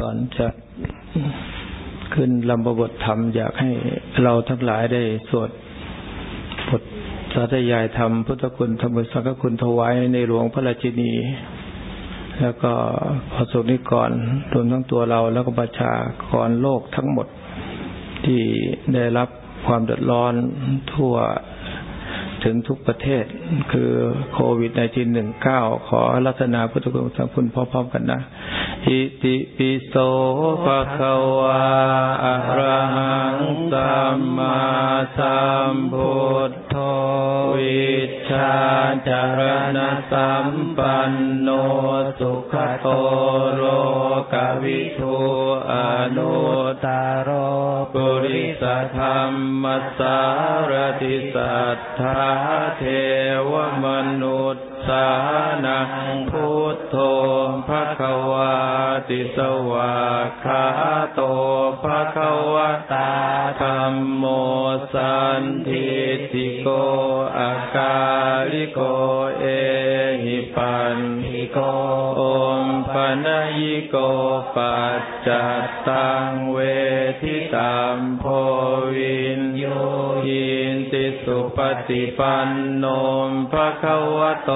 ก่อนจะขึ้นลำบทธรรม อยากให้เราทั้งหลายได้สวดบทสาธยายธรรม พุทธคุณธรรมสังฆคุณถวายในหลวงพระราชินี แล้วก็พระสงฆ์นิกรรวมทั้งตัวเราแล้วก็ประชากรโลกทั้งหมดที่ได้รับความเดือดร้อนทั่วถึงทุกประเทศคือโควิดในจีนหนึ่งเก้าขอรัตนาพุทธคุณสังคุณพร้อมๆกันนะ อิติปิโสภะคะวาอะระหังสัมมาสัมพุทโธวิชาจารณสัมปันโนสุขโตโลกวิทูอนุตารโปุริสธรรมสารติสัทธาเทวมนุษย์สานังพุทโธภะคะวาติสวาคาโตภะคะวตาธรรมโมสันทิติโกอาการิโกเอหิปันหิโกอมปนัยิโกปัจจัตตังเวทิตามโพวินโยหินติ สุปฏิปันโนภะคะวะโต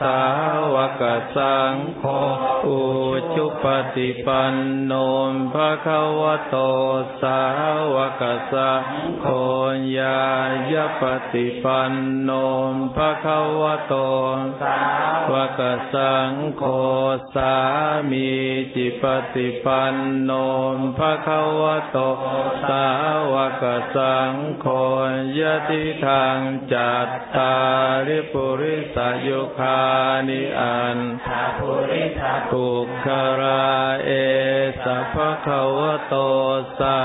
สาวกสังโฆอุชุปฏิปันโนภะคะวะโตสาวกสังโฆญายปฏิปันโนภะคะวะโตสาวกสังโฆสามีจิปฏิปันโนภะคะวะโตสาวกสังโฆยติทางจัตตาริปุริสยุคานิอันทาภุริสปุคราเอสัพพะวะโตสา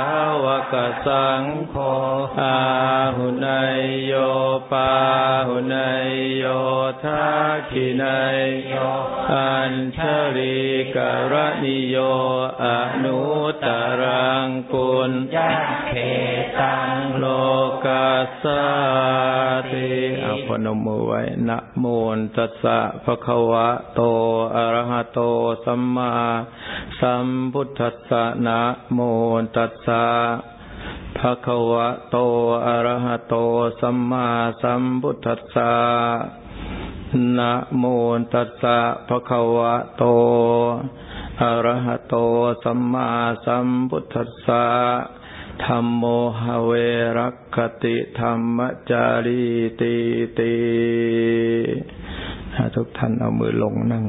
วกสังโฆอาหุนายโยปาหุนายโยทักขินายโยอัญชลีกรณิโยอนุตรังกุลยัเขตังโลกัสสติอภนมมือไว้นะโมตัสสะภะคะวะโตอะระหะโตสัมมาสัมพุทธัสสะนะโมตัสสะภะคะวะโตอะระหะโตสัมมาสัมพุทธัสสะนะโมตัสสะภะคะวะโต อระหะโตสัมมาสัมพุทธัสสะธรรมโมหเวรักขติธรรมจารีติติทุกท่านเอามือลงนั่ง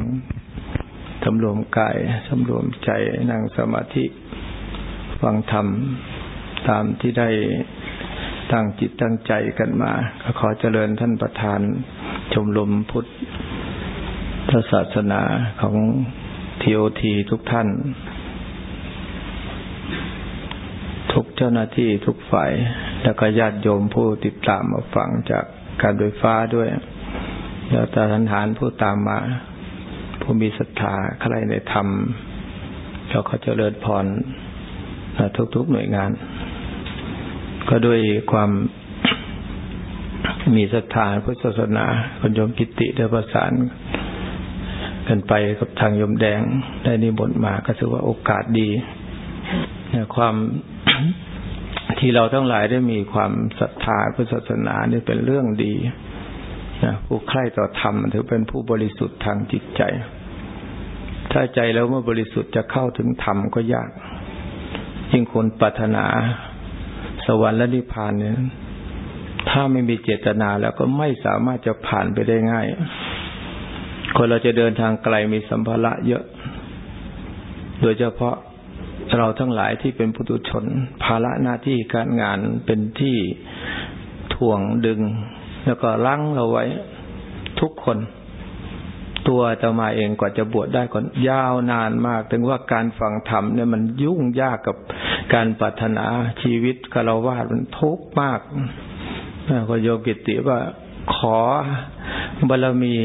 สำรวมกายสำรวมใจนั่งสมาธิฟังธรรม ตามที่ได้ตั้งจิตตั้งใจกันมา ก็ขอเจริญท่านประธานชมรมพุทธศาสนาของ ทีโอทีทุกท่าน ทุกเจ้าหน้าที่ทุกฝ่าย แล้วก็ญาติโยมผู้ติดตามมาฟังจากการไฟฟ้าด้วย แล้วตาทันหานผู้ตามมา ผู้มีศรัทธาใครในธรรมเราเขาเจริญพรทุกๆหน่วยงาน ก็ด้วยความมีศรัทธาพุทธศาสนาคนยมกิติได้ประสาน กันไปกับทางยมแดงได้นิมนต์มาก็ถือว่าโอกาสดีความที่เราทั้งหลายได้มีความศรัทธาพุทธศาสนานี่เป็นเรื่องดีนะผู้ใคร่ต่อธรรมถือเป็นผู้บริสุทธิ์ทางจิตใจ ถ้าใจแล้วเมื่อบริสุทธิ์จะเข้าถึงธรรมก็ยาก ยิ่งคนปรารถนา สวรรค์และนิพพานเนี่ยถ้าไม่มีเจตนาแล้วก็ไม่สามารถจะผ่านไปได้ง่าย คนเราจะเดินทางไกลมีสัมภาระเยอะ โดยเฉพาะเราทั้งหลายที่เป็นปุถุชน ภาระหน้าที่การงานเป็นที่ถ่วงดึง แล้วก็ลังเราไว้ทุกคน ตัวจะมาเองกว่าจะบวชได้ก่อนยาวนานมาก ถึงว่าการฟังธรรมเนี่ยมันยุ่งยากกับการปรารถนาชีวิตคารวะมันทุกข์มากก็โยกิติว่าขอบารมี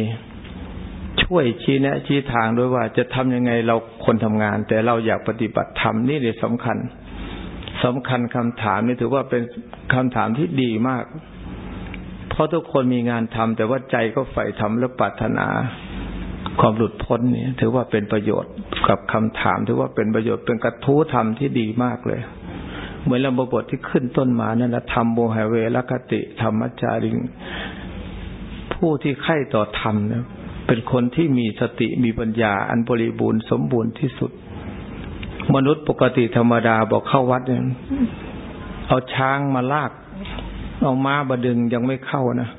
ช่วยชี้แนะ ชี้ทางด้วยว่าจะทำยังไงเราคนทำงาน แต่เราอยากปฏิบัติธรรมนี่เลยสำคัญสำคัญคำถามนี่ถือว่าเป็นคำถามที่ดีมาก เพราะทุกคนมีงานทำแต่ว่าใจก็ใฝ่ทำและปรารถนาความหลุดพ้นเนี่ย ถือว่าเป็นประโยชน์กับคำถาม ถือว่าเป็นประโยชน์เป็นกระทู้ธรรมที่ดีมากเลย เหมือนลำบทที่ขึ้นต้นมานั่นนะธรรมโมหเวรคติธรรมจาริงผู้ที่ใข่ต่อธรรมเนี่ย เป็นคนที่มีสติมีปัญญาอันบริบูรณ์สมบูรณ์ที่สุด มนุษย์ปกติธรรมดาบอกเข้าวัดเนี่ยเอาช้างมาลาก เอาม้าบดึงยังไม่เข้านะ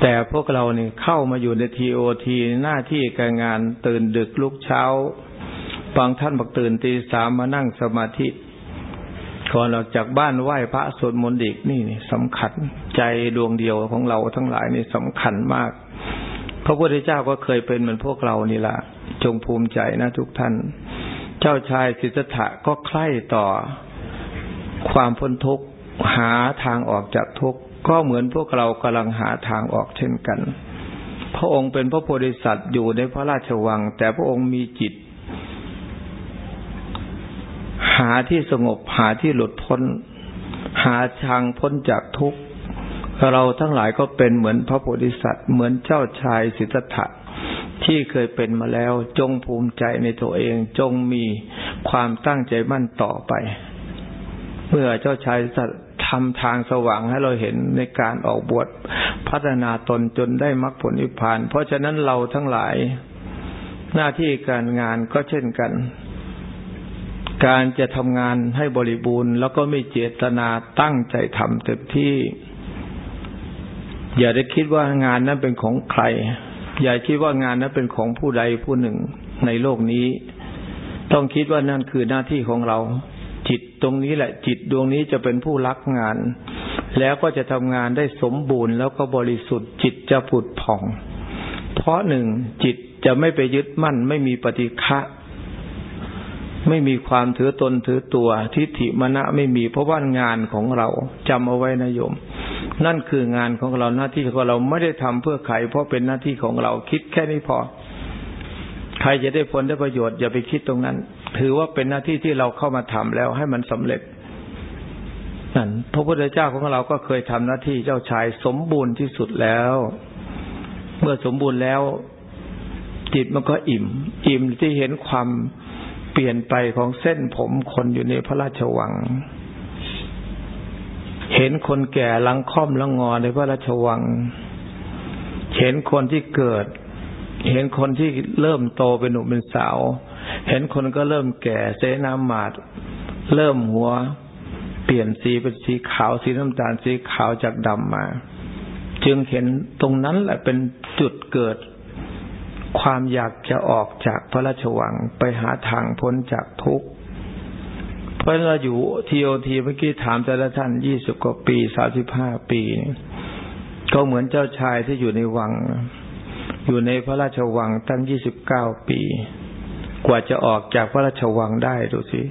แต่พวกเราเนี่ยเข้ามาอยู่ในทีโอทีหน้าที่การงานตื่นดึกลุกเช้าบางท่านบอกตื่นตีสามมานั่งสมาธิก่อนออกจากบ้านไหว้พระสวดมนต์อีกนี่สำคัญใจดวงเดียวของเราทั้งหลายนี่สำคัญมาก พระพุทธเจ้าก็เคยเป็นเหมือนพวกเรานี่แหละจงภูมิใจนะทุกท่าน เจ้าชายสิทธัตถะก็ใคร่ต่อความพ้นทุกข์หาทางออกจากทุกข์ก็เหมือนพวกเรากำลังหาทางออกเช่นกัน พระองค์เป็นพระโพธิสัตว์อยู่ในพระราชวัง แต่พระองค์มีจิต หาที่สงบหาที่หลุดพ้น หาทางพ้นจากทุกข์ เราทั้งหลายก็เป็นเหมือนพระโพธิสัตว์ เหมือนเจ้าชายสิทธัตถะที่เคยเป็นมาแล้วจงภูมิใจในตัวเองจงมีความตั้งใจมั่นต่อไป เมื่อเจ้าชายสิทธัตทำทางสว่างให้เราเห็นในการออกบวชพัฒนาตนจนได้มรรคผลนิพพาน เพราะฉะนั้นเราทั้งหลาย หน้าที่การงานก็เช่นกัน การจะทำงานให้บริบูรณ์ แล้วก็ม่เจตนาตั้งใจทำเต็มที่ อย่าได้คิดว่างานนั้นเป็นของใคร อย่าคิดว่างานนั้นเป็นของผู้ใดผู้หนึ่งในโลกนี้ ต้องคิดว่านั่นคือหน้าที่ของเรา จิตตรงนี้แหละ จิตดวงนี้จะเป็นผู้รักงาน แล้วก็จะทำงานได้สมบูรณ์ แล้วก็บริสุทธิ์ จิตจะผุดผ่อง เพราะหนึ่งจิตจะไม่ไปยึดมั่น ไม่มีปฏิฆะไม่มีความถือตนถือตัวทิฏฐิมณะไม่มีเพราะว่างานของเราจำเอาไว้นะโยม นั่นคืองานของเราหน้าที่ของเราไม่ได้ทำเพื่อใครเพราะเป็นหน้าที่ของเราคิดแค่นี้พอ ใครจะได้ผลได้ประโยชน์อย่าไปคิดตรงนั้น ถือว่าเป็นหน้าที่ที่เราเข้ามาทำแล้วให้มันสำเร็จนั่นพระพุทธเจ้าของเราก็เคยทำหน้าที่เจ้าชายสมบูรณ์ที่สุดแล้ว เมื่อสมบูรณ์แล้ว จิตมันก็อิ่ม อิ่มที่เห็นความเปลี่ยนไปของเส้นผมคนอยู่ในพระราชวัง เห็นคนแก่ลังค่อมลังงอในพระราชวัง เห็นคนที่เกิด เห็นคนที่เริ่มโตเป็นหนุ่มเป็นสาว เห็นคนก็เริ่มแก่เสนามาดเริ่มหัว เปลี่ยนสีเป็นสีขาวสีน้ำตาลสีขาวจากดำมา จึงเห็นตรงนั้นแหละเป็นจุดเกิด ความอยากจะออกจากพระราชวังไปหาทางพ้นจากทุกข์ เพราะเราอยู่ทีโอทีเมื่อกี้ถามแต่ละท่านยี่สิบกว่าปีสามสิบห้าปีก็เหมือนเจ้าชายที่อยู่ในวัง อยู่ในพระราชวังตั้งยี่สิบเก้าปี กว่าจะออกจากพระราชวังได้ดูสิ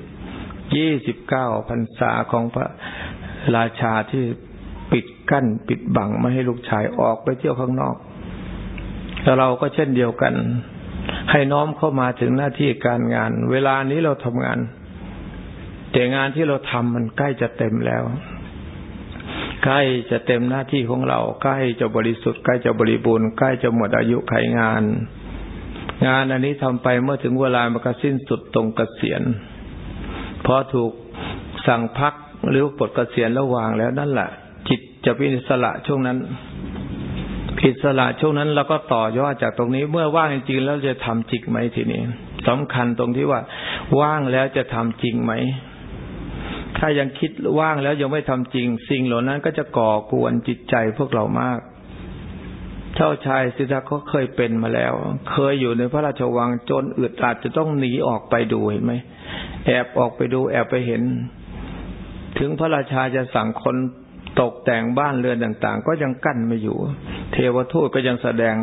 ยี่สิบเก้าพรรษาของพระราชาที่ปิดกั้นปิดบังไม่ให้ลูกชายออกไปเที่ยวข้างนอกแล้วเราก็เช่นเดียวกัน ให้น้อมเข้ามาถึงหน้าที่การงาน เวลานี้เราทำงาน แต่งานที่เราทำมันใกล้จะเต็มแล้ว ใกล้จะเต็มหน้าที่ของเรา ใกล้จะบริสุทธิ์ใกล้จะบริบูรณ์ใกล้จะหมดอายุไขงาน งานอันนี้ทำไปเมื่อถึงเวลามันก็สิ้นสุดตรงกเกษียณพอถูกสั่งพักหรือปลดเกษียณระหว่างแล้วนั่นแหละจิตจะเป็นอิสระช่วงนั้นอิสระช่วงนั้นเราก็ต่อยอดจากตรงนี้เมื่อว่างจริงๆแล้วจะทำจริงไหมทีนี้สำคัญตรงที่ว่า ว่างแล้วจะทำจริงไหม ถ้ายังคิดว่างแล้วยังไม่ทำจริง สิ่งเหล่านั้นก็จะก่อกวนจิตใจพวกเรามาก เจ้าชายสิทธัตถะเขาเคยเป็นมาแล้ว เคยอยู่ในพระราชวังจนอึดอัดจะต้องหนีออกไปดูเห็นไหมแอบออกไปดูแอบไปเห็น ถึงพระราชาจะสั่งคนตกแต่งบ้านเรือนต่าง ๆ ก็ยังกั้นไม่อยู่ เทวทูตก็ยังแสดง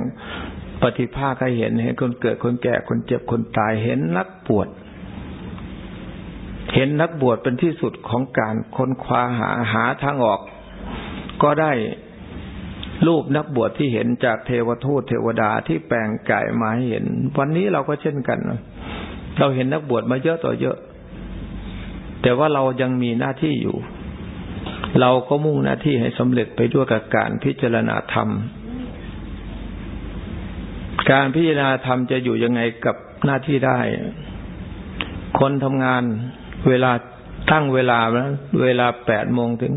ปฏิภาคให้เห็นเห็นคนเกิดคนแก่คนเจ็บคนตายเห็นนักบวช เห็นนักบวชเป็นที่สุดของการค้นคว้าหาหาทางออก ก็ได้รูปนักบวชที่เห็นจากเทวทูตเทวดาที่แปลงกายมาให้เห็น วันนี้เราก็เช่นกันเราเห็นนักบวชมาเยอะต่อเยอะ แต่ว่าเรายังมีหน้าที่อยู่ เราก็มุ่งหน้าที่ให้สำเร็จไปด้วยกับการพิจารณาธรรม การพิจารณาธรรมจะอยู่ยังไงกับหน้าที่ได้ คนทำงาน เวลาตั้งเวลาแล้วเวลาแปดโมงถึง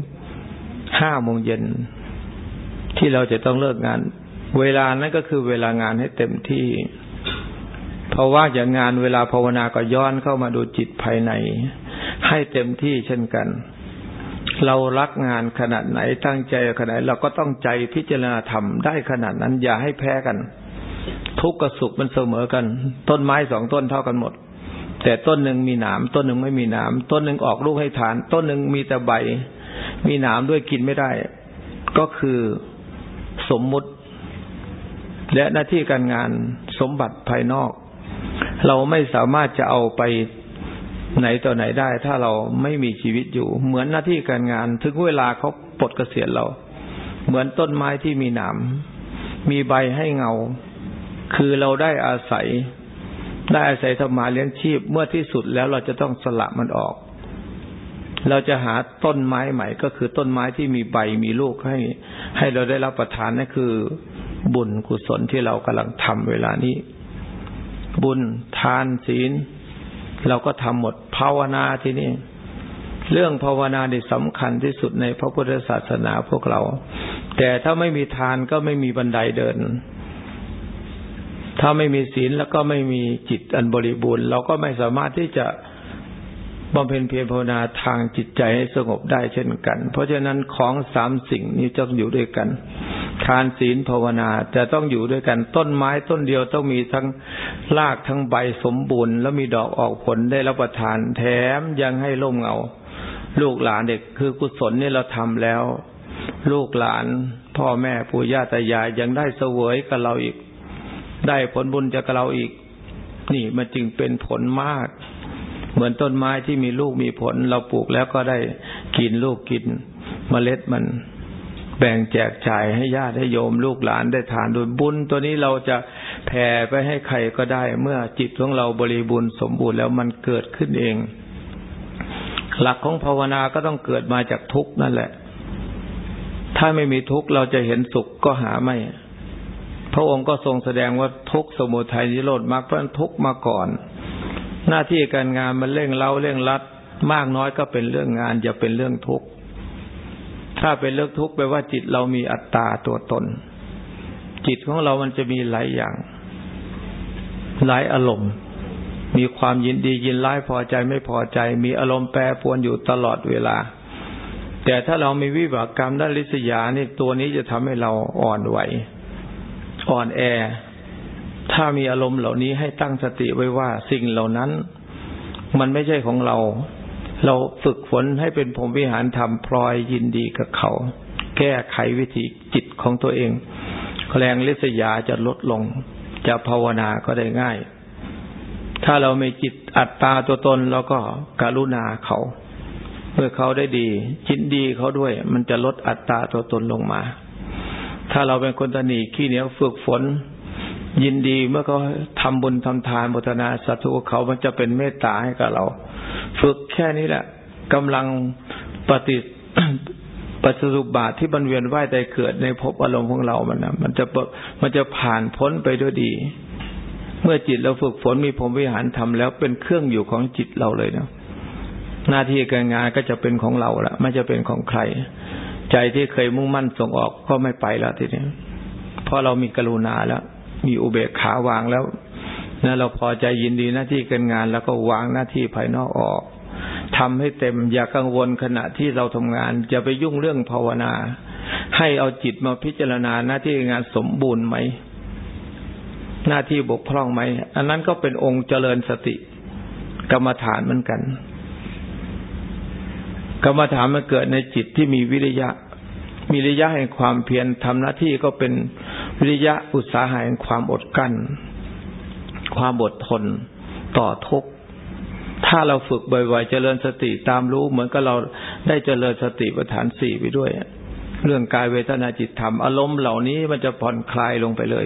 ห้าโมงเย็น ที่เราจะต้องเลิกงาน เวลานั้นก็คือเวลางานให้เต็มที่ เพราะว่าอย่างงานเวลาภาวนาก็ย้อนเข้ามาดูจิตภายใน ให้เต็มที่เช่นกัน เรารักงานขนาดไหนตั้งใจขนาดไหนเราก็ต้องใจพิจารณาธรรมได้ขนาดนั้น อย่าให้แพ้กัน ทุกข์กับสุขมันเสมอกัน ต้นไม้สองต้นเท่ากันหมด แต่ต้นหนึ่งมีหนามต้นหนึ่งไม่มีหนามต้นหนึ่งออกลูกให้ฐาน ต้นหนึ่งมีแต่ใบ มีหนามด้วยกินไม่ได้ ก็คือสมมุติ และหน้าที่การงานสมบัติภายนอก เราไม่สามารถจะเอาไปไหนต่อไหนได้ ถ้าเราไม่มีชีวิตอยู่ เหมือนหน้าที่การงาน ถึงเวลาเขาปลดเกษียณเรา เหมือนต้นไม้ที่มีหนามมีใบให้เงา คือเราได้อาศัย ได้อาศัยธรรมาเลี้ยงชีพ เมื่อที่สุดแล้วเราจะต้องสละมันออก เราจะหาต้นไม้ใหม่ ก็คือต้นไม้ที่มีใบมีลูกให้ ให้เราได้รับประทานนั่นคือ บุญกุศลที่เรากำลังทำเวลานี้ บุญทานศีล เราก็ทำหมดภาวนาที่นี่เรื่องภาวนาเนี่สำคัญที่สุดในพระพุทธศาสนาพวกเรา แต่ถ้าไม่มีทานก็ไม่มีบันไดเดิน ถ้าไม่มีศีลแล้วก็ไม่มีจิตอันบริบูรณ์ เราก็ไม่สามารถที่จะบำเพ็ญเพียรภาวนาทางจิตใจให้สงบได้เช่นกัน เพราะฉะนั้นของสามสิ่งนี้ต้องอยู่ด้วยกัน ทานศีลภาวนาจะต้องอยู่ด้วยกัน ต้นไม้ต้นเดียวต้องมีทั้งรากทั้งใบสมบูรณ์ แล้วมีดอกออกผลได้รับประทาน แถมยังให้ร่มเงา ลูกหลานเด็กคือกุศลนี่เราทำแล้ว ลูกหลาน พ่อแม่ปู่ย่าตายายยังได้เสวยกับเราอีก ได้ผลบุญจากเราอีก นี่มันจึงเป็นผลมาก เหมือนต้นไม้ที่มีลูกมีผล เราปลูกแล้วก็ได้กินลูกกินมเมล็ดมัน แบ่งแจกจ่ายให้ญาติให้โยมลูกหลานได้ทานโดยบุญ ตัวนี้เราจะแผ่ไปให้ใครก็ได้ เมื่อจิตของเราบริบูรณ์สมบูรณ์แล้วมันเกิดขึ้นเอง หลักของภาวนาก็ต้องเกิดมาจากทุกข์นั่นแหละ ถ้าไม่มีทุกข์เราจะเห็นสุขก็หาไม่ พระองค์ก็ทรงแสดงว่าทุกสมุทัยนิโรธมรรคเพราะทุกมาก่อน หน้าที่การงานมันเร่งเล่าเร่งรัด มากน้อยก็เป็นเรื่องงานอย่าเป็นเรื่องทุกข์ถ้าเป็นเรื่องทุกข์แปลว่าจิตเรามีอัตตาตัวตน จิตของเรามันจะมีหลายอย่าง หลายอารมณ์ มีความยินดียินร้ายพอใจไม่พอใจ มีอารมณ์แปรปรวนอยู่ตลอดเวลา แต่ถ้าเรามีวิบากกรรมด้านลิษยานี่ตัวนี้จะทำให้เราอ่อนไหว อ่อนแอ ถ้ามีอารมณ์เหล่านี้ให้ตั้งสติไว้ว่าสิ่งเหล่านั้น มันไม่ใช่ของเรา เราฝึกฝนให้เป็นผมวิหารธรรมพลอยยินดีกับเขา แก้ไขวิธีจิตของตัวเอง แรงลิษยาจะลดลง จะภาวนาก็ได้ง่าย ถ้าเราไม่จิตอัตตาตัวตนเราก็กรุณาเขาเมื่อเขาได้ดี จิตดีเขาด้วย มันจะลดอัตตาตัวตนลงมา ถ้าเราเป็นคนตนีขี้เหนียวฝึกฝน ยินดีเมื่อเขาทำบุญทำทานบุตนาสัตุเขามันจะเป็นเมตตาให้กับเรา ฝึกแค่นี้แหละกำลังปฏิปัจจุบาทที่บรรเวียนไหวใจเกิดในภพอารมณ์ของเรามันนะมันจะมันจะผ่านพ้นไปด้วยดี เมื่อจิตเราฝึกฝนมีพรมวิหารทำแล้วเป็นเครื่องอยู่ของจิตเราเลยเนาะหน้าที่การงานก็จะเป็นของเราละไม่จะเป็นของใคร ใจที่เคยมุ่งมั่นส่งออกก็ไม่ไปแล้วทีนี้เพราะเรามีกรุณาแล้ว มีอุเบกขาวางแล้วนะเราพอใจยินดีหน้าที่การงาน แล้วก็วางหน้าที่ภายนอกออกทำให้เต็มอย่ากังวลขณะที่เราทำงานอย่าไปยุ่งเรื่องภาวนา ให้เอาจิตมาพิจารณาหน้าที่งานสมบูรณ์ไหม หน้าที่บกพร่องไหม อันนั้นก็เป็นองค์เจริญสติ กรรมฐานเหมือนกัน กรรมฐานมันเกิดในจิตที่มีวิริยะ มีวิริยะแห่งความเพียรทำหน้าที่ก็เป็นวิริยะอุตสาหะแห่งความอดกั้น ความอดทนต่อทุกข์ถ้าเราฝึกบ่อยๆเจริญสติตามรู้ เหมือนกับเราได้เจริญสติปัฏฐานสี่ไปด้วย เรื่องกายเวทนาจิตธรรมอารมณ์เหล่านี้มันจะผ่อนคลายลงไปเลย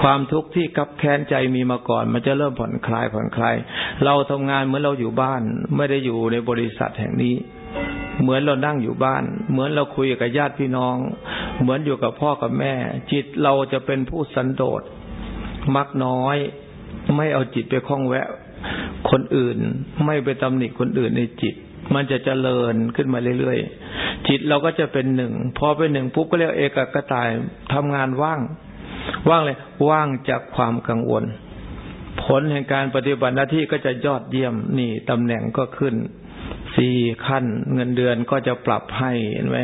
ความทุกข์ที่กับแค้นใจมีมาก่อน มันจะเริ่มผ่อนคลายผ่อนคลาย เราทำงานเหมือนเราอยู่บ้าน ไม่ได้อยู่ในบริษัทแห่งนี้ เหมือนเรานั่งอยู่บ้าน เหมือนเราคุยกับญาติพี่น้อง เหมือนอยู่กับพ่อกับแม่ จิตเราจะเป็นผู้สันโดษ มักน้อย ไม่เอาจิตไปคล้องแวะ คนอื่น ไม่ไปตำหนิคนอื่นในจิตมันจะเจริญขึ้นมาเรื่อยๆ จิตเราก็จะเป็นหนึ่ง พอเป็นหนึ่งปุ๊บก็เรียกเอกกตายทำงานว่าง ว่างเลยว่างจากความกังวล ผลแห่งการปฏิบัติหน้าที่ก็จะยอดเยี่ยมนี่ตำแหน่งก็ขึ้นสี่ขั้น เงินเดือนก็จะปรับให้เห็นไหม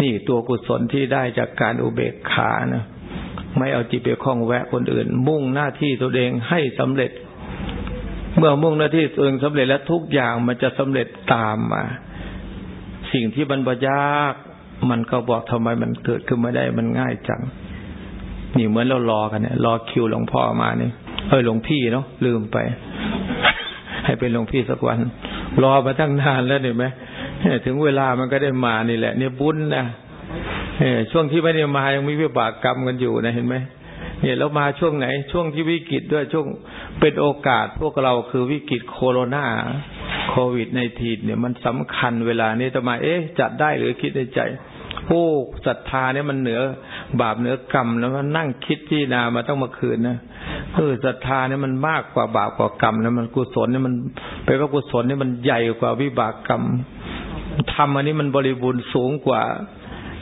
นี่ตัวกุศลที่ได้จากการอุเบกขานะไม่เอาจิตไปคล้องแวะคนอื่น มุ่งหน้าที่ตัวเองให้สำเร็จ เมื่อมุ่งหน้าที่ตัวเองสำเร็จแล้วทุกอย่างมันจะสำเร็จตามมา สิ่งที่บรรพยากมันก็บอกทำไมมันเกิดขึ้นมาได้มันง่ายจัง นี่เหมือนเรารอกันเนี่ยรอคิวหลวงพ่อมาเนี่ยเออหลวงพี่เนาะลืมไป ให้เป็นหลวงพี่สักวัน รอมาตั้งนานแล้วเห็นไหมถึงเวลามันก็ได้มานี่แหละ เนี่ยบุญนะช่วงที่ไม่ได้มายังมีวิบากกรรมกันอยู่นะเห็นไหมเนี่ยแล้วมาช่วงไหน ช่วงที่วิกฤตด้วยช่วงเป็นโอกาสพวกเราคือวิกฤตโคโรนาโควิดในทีเนี่ยมันสำคัญเวลานี้จะมา เอ๊ะจัดได้หรือคิดในใจโอ้ศรัทธาเนี่ยมันเหนือ บาปเหนือกรรมแล้วมันนั่งคิดที่นามาต้องมาคืนนะเออศรัทธาเนี่ยมันมากกว่าบาปกว่ากรรมนะมันกุศลเนี่ยมันเป็นว่ากุศลเนี่ยมันใหญ่กว่าวิบากกรรมทำอันนี้มันบริบูรณ์สูงกว่า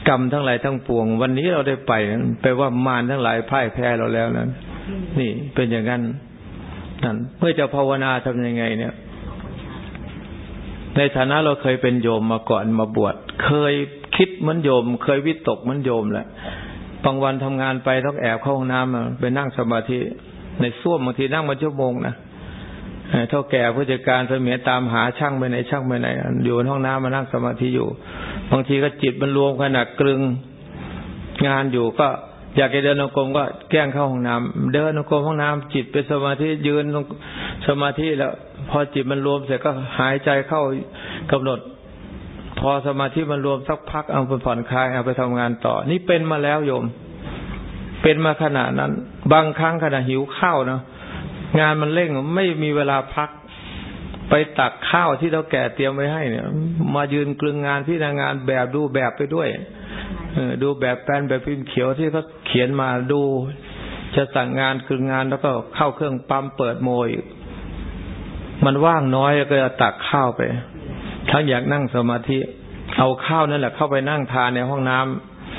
กรรมทั้งหลายทั้งปวง วันนี้เราได้ไปแปลว่ามารทั้งหลายพ่ายแพ้เราแล้วนั้นนี่เป็นอย่างนั้นนั่นเมื่อจะภาวนาทำยังไง เนี่ย ในฐานะเราเคยเป็นโยมมาก่อนมาบวชเคยคิดเหมือนโยม เคยวิตกเหมือนโยมแหละ บางวันทำงานไปต้องแอบเข้าห้องน้ำไปนั่งสมาธิในส้วมบางทีนั่งมาชั่วโมงนะเท่าแก่ผู้จัดการเสมียตามหาช่างไปไหนช่างไปไหนอยู่ในห้องน้ำมานั่งสมาธิอยู่ บางทีก็จิตมันรวมขนาดกลึงงานอยู่ก็อยากจะเดินองกรมก็แกล้งเข้าห้องน้ำเดินองกรมห้องน้ำจิตเป็นสมาธิยืนสมาธิแล้ว พอจิตมันรวมเสร็จก็หายใจเข้ากำหนด พอสมาธิมันรวมสักพักเอาไปผ่อนคลายเอาไปทำงานต่อ นี่เป็นมาแล้วโยม เป็นมาขนาดนั้น บางครั้งขณะหิวข้าวเนาะงานมันเร่งไม่มีเวลาพัก ไปตักข้าวที่เราแก่เตรียมไว้ให้เนี่ย มายืนกลึงงานพี่นางานแบบดูแบบไปด้วยดูแบบแปลนแบบพิมพ์เขียวที่เขาเขียนมาดู จะสั่งงานคืองานแล้วก็เข้าเครื่องปั๊มเปิดโมย มันว่างน้อยก็จะตักข้าวไป ทั้งอยากนั่งสมาธิ เอาข้าวนั่นแหละเข้าไปนั่งทานในห้องน้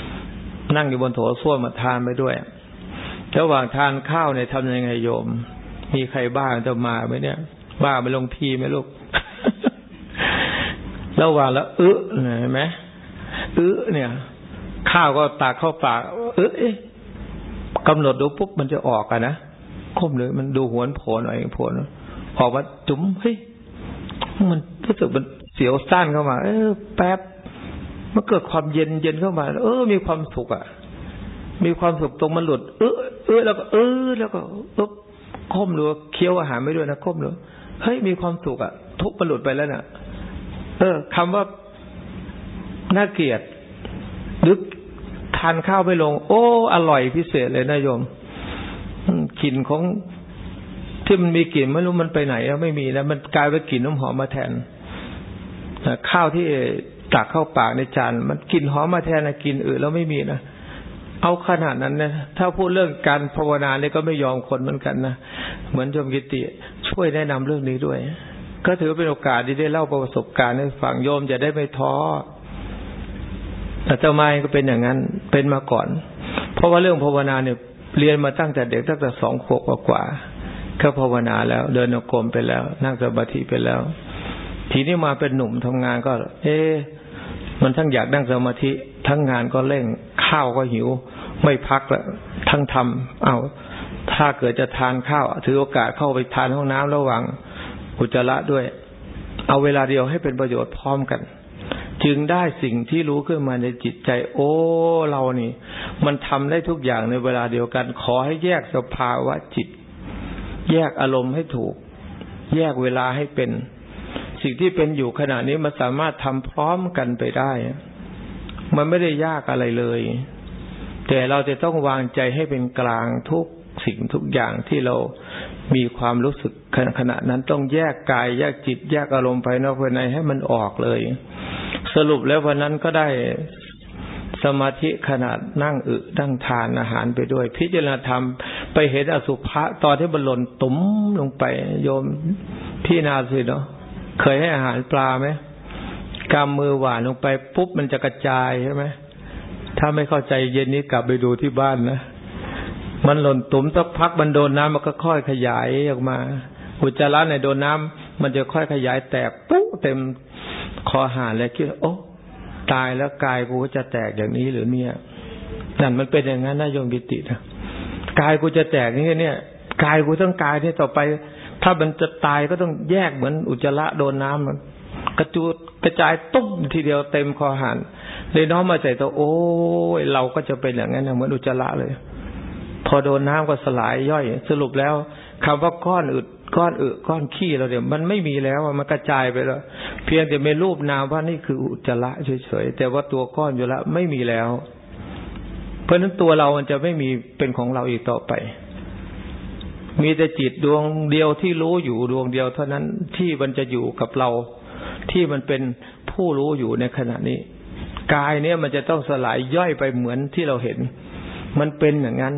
ำนั่งอยู่บนโถส้วมมาทานไปด้วยระหว่างทานข้าวเนี่ยทำยังไงโยม มีใครบ้างจะมาไหมเนี่ย บ้าไปลงพีไหมลูกระหว่างแล้วอึเห็นไหมอึเนี่ย ข้าวก็ตากเข้าปากอึเอ๊ะกำหนดดูปุ๊บมันจะออกอะนะคมเลย มันดูหวนโผล่หน่อยโผล่ออกมาจุ๋มเฮ้ยมันรู้สึกมัน สียวสั้นเข้ามา เออ แป๊บมันเกิดความเย็นเย็นเข้ามา เออ มีความสุขอะ มีความสุขตรงมันหลุด เออเออแล้วก็ เออ แล้วก็ปุ๊บก้มหรือเคี้ยวอาหารไม่ด้วยนะก้มหรือเฮ้ยมีความสุขอะทุกประหลุดไปแล้วนะ่ะ เออคำว่าน่าเกลียดหรือทานข้าวไม่ลง โอ้ อร่อยพิเศษเลยนะโยมกลิ่นของที่มันมีกลิ่นไม่รู้มันไปไหนแล้วไม่มีแล้ว มันกลายเป็นกลิ่นน้ำหอมมาแทน ข้าวที่ตักเข้าปากในจานมันกลิ่นหอมมาแทนนะกลิ่นอื่นแล้วไม่มีนะเอาขนาดนั้นนะถ้าพูดเรื่องการภาวนาเนี่ยก็ไม่ยอมคนเหมือนกันนะเหมือนโยมกิติช่วยแนะนำเรื่องนี้ด้วย ก็ถือเป็นโอกาสที่ได้เล่าประสบการณ์ให้ฟังโยมจะได้ไม่ท้อแต่เจ้าไม้ก็เป็นอย่างนั้นเป็นมาก่อน เพราะว่าเรื่องภาวนาเนี่ยเรียนมาตั้งแต่เด็กตั้งแต่สองขวบกว่าก็ภาวนาแล้ว เดินโกรมไปแล้ว นั่งสมาธิไปแล้ว ทีนี้มาเป็นหนุ่มทำงานก็ เอ๊มันทั้งอยากนั่งสมาธิ ทั้งงานก็เร่งข้าวก็หิว ไม่พักล้วทั้งทำเอาถ้าเกิดจะทานข้าว ถือโอกาสเข้าไปทานห้องน้ำระหว่างอุจจาระด้วย เอาเวลาเดียวให้เป็นประโยชน์พร้อมกัน จึงได้สิ่งที่รู้ขึ้นมาในจิตใจ โอ้ เรานี่ มันทำได้ทุกอย่างในเวลาเดียวกัน ขอให้แยกสภาวะจิต แยกอารมณ์ให้ถูก แยกเวลาให้เป็น สิ่งที่เป็นอยู่ขณะนี้มันสามารถทำพร้อมกันไปได้ มันไม่ได้ยากอะไรเลย แต่เราจะต้องวางใจให้เป็นกลางทุกสิ่งทุกอย่างที่เรามีความรู้สึกขณะนั้นต้องแยกกาย แยกจิต แยกอารมณ์ภายนอกภายในให้มันออกเลย สรุปแล้ววันนั้นก็ได้สมาธิขนาดนั่งอึนั่งทานอาหารไปด้วย พิจารณาธรรมไปเห็นอสุภะตอนที่มันหล่นตุ้มลงไป โยมพี่นาสิเนาะ เคยให้อาหารปลาไหมกำมือหวานลงไปปุ๊บมันจะกระจายใช่ไหมถ้าไม่เข้าใจเย็นนี้กลับไปดูที่บ้านนะมันหล่นตุ้มสักพักมันโดนน้ำมันก็ค่อยขยายออกมาอุจจาระในโดนน้ำมันจะค่อยขยายแตกปุ๊บเต็มคอหานเลยคิดโอ้ตายแล้วกายกูจะแตกอย่างนี้หรือเนี่ยนั่นมันเป็นอย่างนั้นนะโยมกิตินะกายกูจะแตกนี่เนี่ยกายกูต้องกายนี่ต่อไป ถ้ามันจะตายก็ต้องแยกเหมือนอุจจาระโดนน้ำมันกระจุดกระจายตุ้มทีเดียวเต็มคอหันเลยน้องมาใส่ตัวโอ้ยเราก็จะเป็นอย่างนั้นเหมือนอุจจาระเลย พอโดนน้ำก็สลายย่อย สรุปแล้วคำว่าก้อนอึดก้อนอึก้อนขี้เราเนี่ยมันไม่มีแล้วมันกระจายไปแล้ว เพียงแต่เป็นรูปนามว่านี่คืออุจจาระเฉยๆแต่ว่าตัวก้อนอยู่แล้วไม่มีแล้ว เพราะฉะนั้นตัวเรามันจะไม่มีเป็นของเราอีกต่อไป มีแต่จิตดวงเดียวที่รู้อยู่ดวงเดียวเท่านั้นที่มันจะอยู่กับเรา ที่มันเป็นผู้รู้อยู่ในขณะนี้ กายเนี่ยมันจะต้องสลายย่อยไปเหมือนที่เราเห็น มันเป็นอย่างนั้น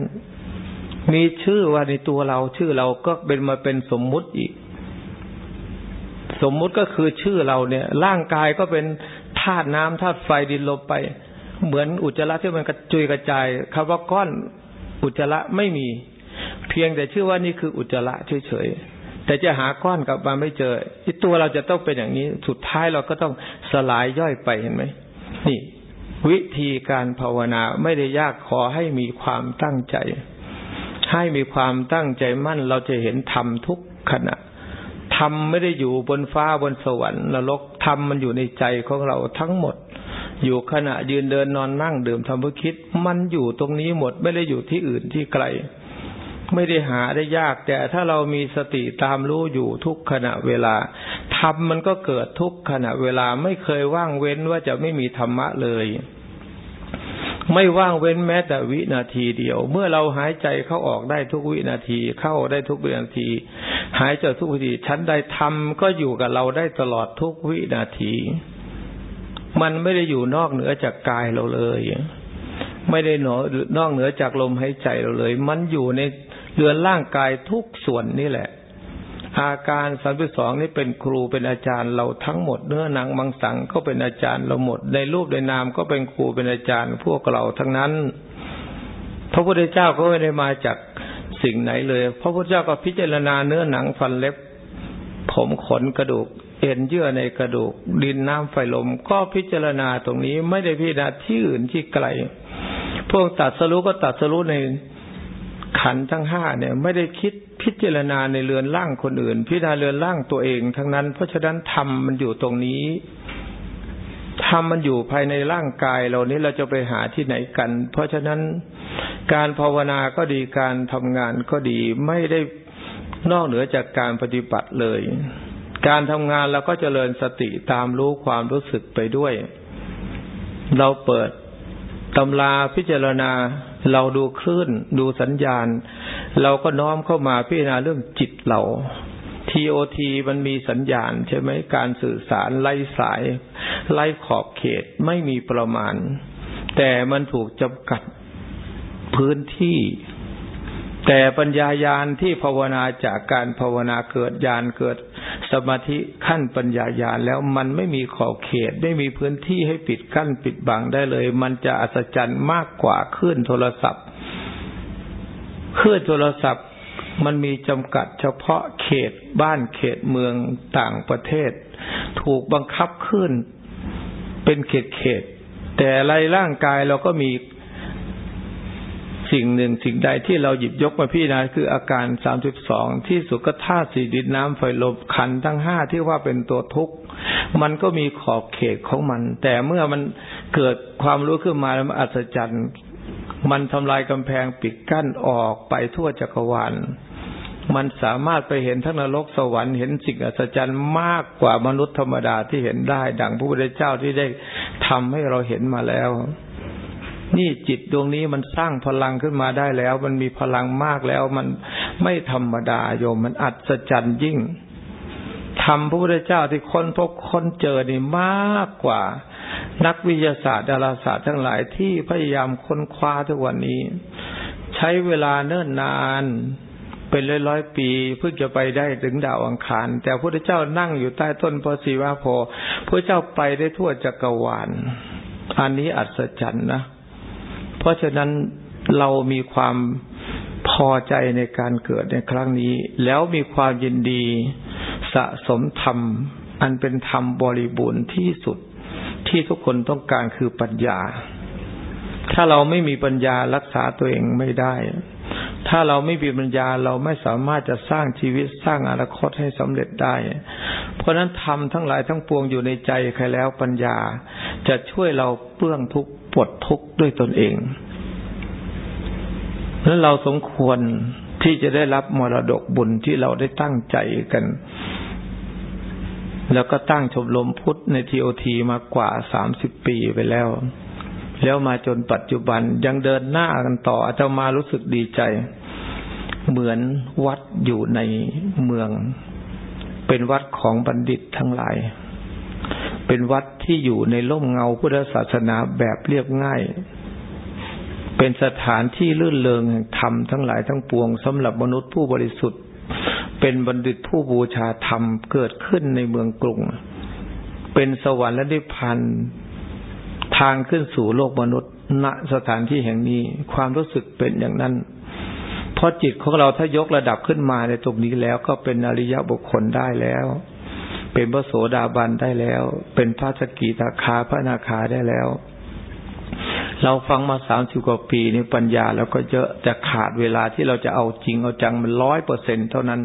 มีชื่อว่าในตัวเราชื่อเราก็เป็นมาเป็นสมมุติอีก สมมุติก็คือชื่อเราเนี่ย ร่างกายก็เป็นธาตุน้ำธาตุไฟดินลมไป เหมือนอุจจาระที่มันกระจุยกระจายคำว่าก้อนอุจจาระไม่มี เพียงแต่ชื่อว่านี่คืออุจจาระเฉยๆแต่จะหาก้อนกลับมาไม่เจอที่ตัวเราจะต้องเป็นอย่างนี้ สุดท้ายเราก็ต้องสลายย่อยไปเห็นไหมนี่ วิธีการภาวนาไม่ได้ยากขอให้มีความตั้งใจ ให้มีความตั้งใจมั่น เราจะเห็นธรรมทุกขณะธรรมไม่ได้อยู่บนฟ้าบนสวรรค์นรกธรรมมันอยู่ในใจของเราทั้งหมด อยู่ขณะยืนเดินนอนนั่งดื่มทำเพื่อคิด มันอยู่ตรงนี้หมดไม่ได้อยู่ที่อื่นที่ไกล ไม่ได้หาได้ยาก แต่ถ้าเรามีสติตามรู้อยู่ทุกขณะเวลาธรรมมันก็เกิดทุกขณะเวลาไม่เคยว่างเว้นว่าจะไม่มีธรรมะเลยไม่ว่างเว้นแม้แต่วินาทีเดียว เมื่อเราหายใจเข้าออกได้ทุกวินาที เข้าได้ทุกวินาที หายใจทุกวินาทีชั้นใดทำก็อยู่กับเราได้ตลอดทุกวินาที มันไม่ได้อยู่นอกเหนือจากกายเราเลย ไม่ได้หนอนอกเหนือจากลมหายใจเราเลย มันอยู่ใน เรือนร่างกายทุกส่วนนี่แหละ อาการสามสิบสองนี่เป็นครูเป็นอาจารย์เราทั้งหมดเนื้อหนังมังสังก็เป็นอาจารย์เราหมด ในรูปในนามก็เป็นครูเป็นอาจารย์พวกเราทั้งนั้น พระพุทธเจ้าก็ไม่ได้มาจากสิ่งไหนเลย พระพุทธเจ้าก็พิจารณาเนื้อหนังฟันเล็บ ผมขนกระดูกเอ็นเยื่อในกระดูก ดินน้ำไฟลม ก็พิจารณาตรงนี้ไม่ได้พิจารณาที่อื่นที่ไกล พวกตัดสรู้ก็ตัดสรู้ใน ขันทั้งห้าเนี่ย ไม่ได้คิดพิจารณาในเรือนร่างคนอื่น พิจารณาเรือนร่างตัวเอง ทั้งนั้น เพราะฉะนั้นธรรมมันอยู่ตรงนี้ธรรมมันอยู่ภายในร่างกายเรานี้เราจะไปหาที่ไหนกัน เพราะฉะนั้นการภาวนาก็ดีการทำงานก็ดีไม่ได้นอกเหนือจากการปฏิบัติเลย การทำงานเราก็เจริญสติตามรู้ความรู้สึกไปด้วย เราเปิดตำราพิจารณา เราดูคลื่นดูสัญญาณ เราก็น้อมเข้ามาพิจารณาเรื่องจิตเราทีโอทีมันมีสัญญาณ ใช่ไหมการสื่อสารไล่สาย ไล่ขอบเขตไม่มีประมาณ แต่มันถูกจำกัดพื้นที่ แต่ปัญญายาณที่ภาวนาจากการภาวนาเกิดญาณเกิด สมาธิขั้นปัญญาญาณแล้วมันไม่มีขอบเขต ไม่มีพื้นที่ให้ปิดกั้นปิดบังได้เลย มันจะอัศจรรย์มากกว่าคลื่นโทรศัพท์คลื่นโทรศัพท์มันมีจำกัดเฉพาะเขตบ้านเขตเมืองต่างประเทศ ถูกบังคับขึ้นเป็นเขตเขต แต่ไรร่างกายเราก็มี สิ่งหนึ่งสิ่งใดที่เราหยิบยกมาพี่นาคืออาการสามสิบสองที่สุกธาตุสี่ดินน้ำไฟลมขันทั้งห้าที่ว่าเป็นตัวทุกข์มันก็มีขอบเขตของมัน แต่เมื่อมันเกิดความรู้ขึ้นมาแล้วมันอัศจรรย์มันทำลายกำแพงปิดกั้นออกไปทั่วจักรวาลมันสามารถไปเห็นทั้งนรกสวรรค์เห็นสิ่งอัศจรรย์มากกว่ามนุษย์ธรรมดาที่เห็นได้ ดังพระพุทธเจ้าที่ได้ทำให้เราเห็นมาแล้ว นี่จิตดวงนี้มันสร้างพลังขึ้นมาได้แล้ว มันมีพลังมากแล้ว มันไม่ธรรมดาโยม มันอัศจรรย์ยิ่งทำพระพุทธเจ้าที่ค้นพบค้นเจอนี่มากกว่า นักวิทยาศาสตร์ดาราศาสตร์ทั้งหลายที่พยายามค้นคว้าทุกวันนี้ ใช้เวลาเนิ่นนานเป็นร้อยร้อยปีเพื่อจะไปได้ถึงดาวอังคาร แต่พระพุทธเจ้านั่งอยู่ใต้ต้นพระศิวะโพพระเจ้าไปได้ทั่วจักรวาลอันนี้อัศจรรย์นะ เพราะฉะนั้นเรามีความพอใจในการเกิดในครั้งนี้ แล้วมีความยินดีสะสมธรรม อันเป็นธรรมบริบูรณ์ที่สุดที่ทุกคนต้องการคือปัญญา ถ้าเราไม่มีปัญญารักษาตัวเองไม่ได้ ถ้าเราไม่มีปัญญาเราไม่สามารถจะสร้างชีวิตสร้างอนาคตให้สำเร็จได้ เพราะนั้นธรรมทั้งหลายทั้งปวงอยู่ในใจใครแล้วปัญญา จะช่วยเราเปื้องทุกข์ ปวดทุกข์ด้วยตนเองนั้นเราสมควรที่จะได้รับมรดกบุญที่เราได้ตั้งใจกัน แล้วก็ตั้งชมรมพุทธในทีโอทีมากว่าสามสิบปีไปแล้ว แล้วมาจนปัจจุบันยังเดินหน้ากันต่ออาตมารู้สึกดีใจ เหมือนวัดอยู่ในเมือง เป็นวัดของบัณฑิตทั้งหลาย เป็นวัดที่อยู่ในร่มเงาพุทธศาสนาแบบเรียบง่าย เป็นสถานที่ลื่นเลงแห่งธรรมทั้งหลายทั้งปวงสำหรับมนุษย์ผู้บริสุทธิ์ เป็นบัณฑิตผู้บูชาธรรมเกิดขึ้นในเมืองกรุง เป็นสวรรค์และนิพพานทางขึ้นสู่โลกมนุษย์ณสถานที่แห่งนี้ความรู้สึกเป็นอย่างนั้นเพราะจิตของเราถ้ายกระดับขึ้นมาในตรงนี้แล้วก็เป็นอริยบุคคลได้แล้ว เป็นพระโสดาบันได้แล้ว เป็นพระสกิตาคาพระนาคาได้แล้ว เราฟังมาสามสิบกว่าปีนี่ปัญญาแล้วก็เยอะแต่ขาดเวลาที่เราจะเอาจริงเอาจังมันร้อยเปอร์เซ็นเท่านั้น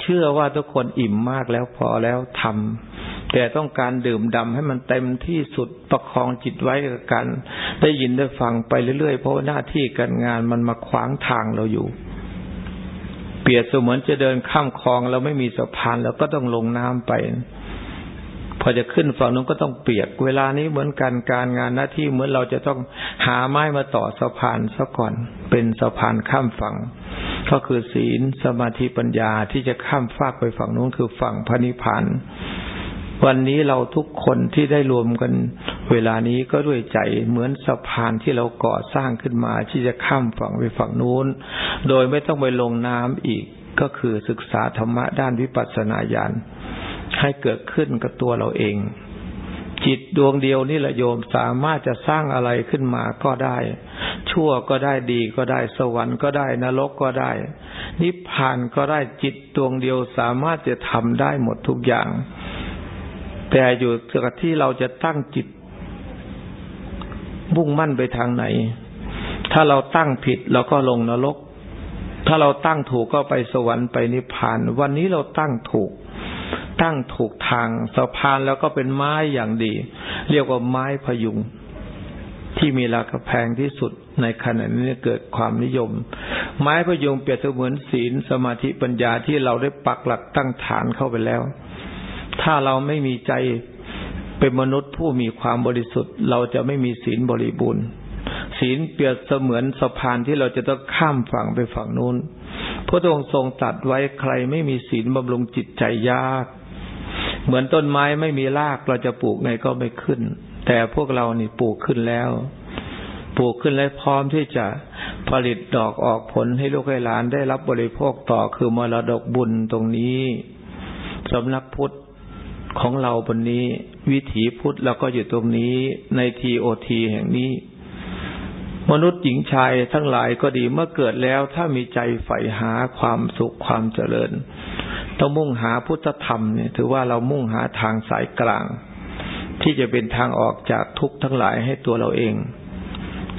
เชื่อว่าทุกคนอิ่มมากแล้วพอแล้วทำแต่ต้องการดื่มดำให้มันเต็มที่สุดประคองจิตไว้กับการได้ยินได้ฟังไปเรื่อยๆ เพราะหน้าที่การงานมันมาขวางทางเราอยู่ รียบเสมือนจะเดินข้ามคลองเราไม่มีสะพานแล้วก็ต้องลงน้ำไป พอจะขึ้นฝั่งนู้นก็ต้องเปียก เวลานี้เหมือนกันการงานหน้าที่เหมือนเราจะต้องหาไม้มาต่อสะพานซะก่อน เป็นสะพานข้ามฝั่ง ก็คือศีลสมาธิปัญญาที่จะข้ามฟากไปฝั่งนู้นคือฝั่งพระนิพพาน วันนี้เราทุกคนที่ได้รวมกันเวลานี้ก็ด้วยใจเหมือนสะพานที่เราก่อสร้างขึ้นมาที่จะข้ามฝั่งไปฝั่งนู้น โดยไม่ต้องไปลงน้ำอีกก็คือศึกษาธรรมะด้านวิปัสสนาญาณให้เกิดขึ้นกับตัวเราเอง จิตดวงเดียวนี่แหละโยมสามารถจะสร้างอะไรขึ้นมาก็ได้ ชั่วก็ได้ดีก็ได้สวรรค์ก็ได้นรกก็ได้ นิพพานก็ได้จิตดวงเดียวสามารถจะทำได้หมดทุกอย่าง แต่อยู่กับที่เราจะตั้งจิตมุ่งมั่นไปทางไหน ถ้าเราตั้งผิดเราก็ลงนรก ถ้าเราตั้งถูกก็ไปสวรรค์ไปนิพพาน วันนี้เราตั้งถูก ตั้งถูกทางสะพานแล้วก็เป็นไม้อย่างดี เรียกว่าไม้พยุง ที่มีราคาแพงที่สุดในขณะนี้เกิดความนิยม ไม้พยุงเปรียบเสมือนศีลสมาธิปัญญาที่เราได้ปักหลักตั้งฐานเข้าไปแล้ว ถ้าเราไม่มีใจเป็นมนุษย์ผู้มีความบริสุทธิ์ เราจะไม่มีศีลบริบูรณ์ศีลเปรียบเสมือนสะพานที่เราจะต้องข้ามฝั่งไปฝั่งนู้นพระองค์ทรงตัดไว้ใครไม่มีศีลบำรุงจิตใจยาก เหมือนต้นไม้ไม่มีรากเราจะปลูกไงก็ไม่ขึ้น แต่พวกเรานี่ปลูกขึ้นแล้ว ปลูกขึ้นแล้วพร้อมที่จะผลิตดอกออกผลให้ลูกให้หลานได้รับบริโภคต่อคือมรดกบุญตรงนี้สำนักพุทธ ของเราบนนี้ วิถีพุทธเราก็อยู่ตรงนี้ในทีโอทีแห่งนี้ มนุษย์หญิงชายทั้งหลายก็ดีเมื่อเกิดแล้วถ้ามีใจใฝ่หาความสุขความเจริญ ต้องมุ่งหาพุทธธรรมเนี่ยถือว่าเรามุ่งหาทางสายกลาง ที่จะเป็นทางออกจากทุกข์ทั้งหลายให้ตัวเราเอง